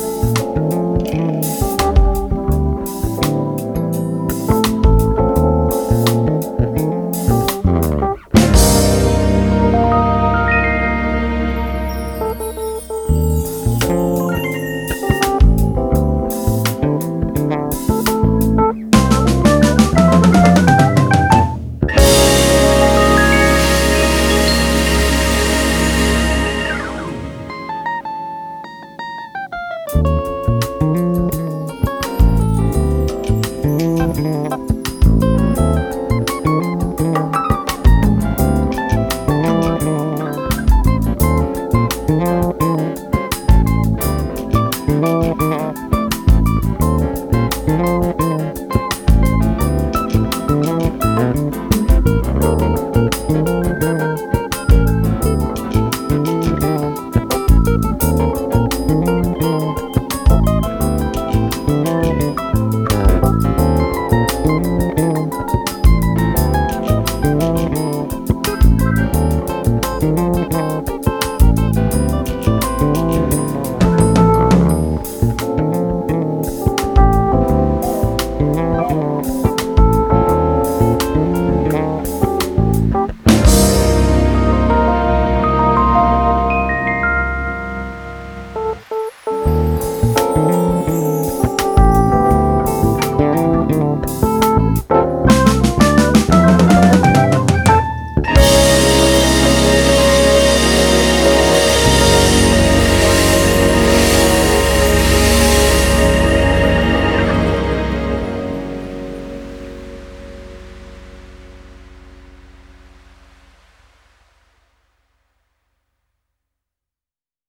you Música